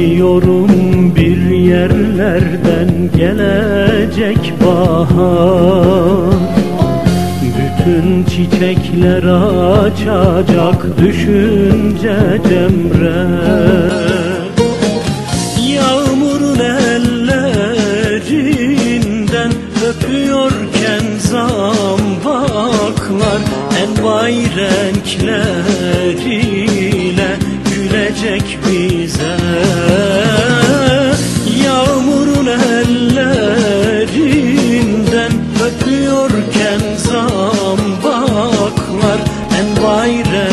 Biliyorum bir yerlerden gelecek bahar Bütün çiçekler açacak düşünce cemre. Yağmurun ellerinden öpüyorken zambaklar Envai renkleriyle Envai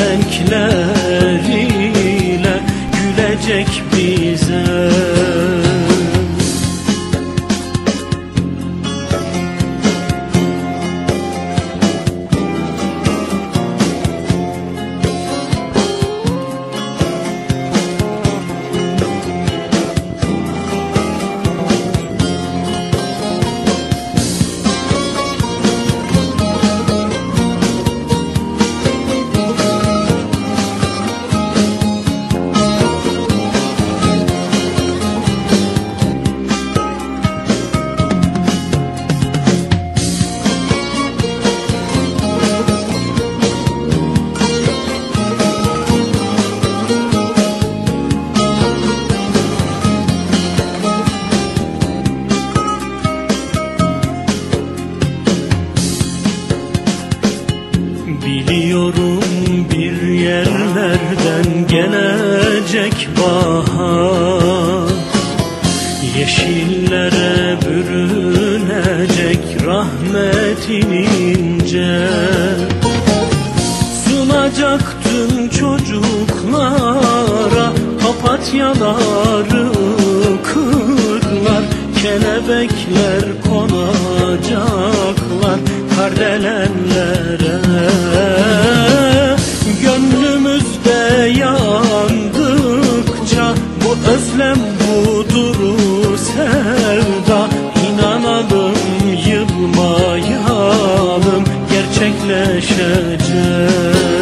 Biliyorum bir yerlerden gelecek bahar Yeşillere bürünecek rahmetin ince. Sunacak tüm çocuklara papatyaları kırlar. Kelebekler konacaklar kardelenlere Gönlümüzde yandıkça bu özlem bu duru sevda. İnanalım yılmayalım gerçekleşecek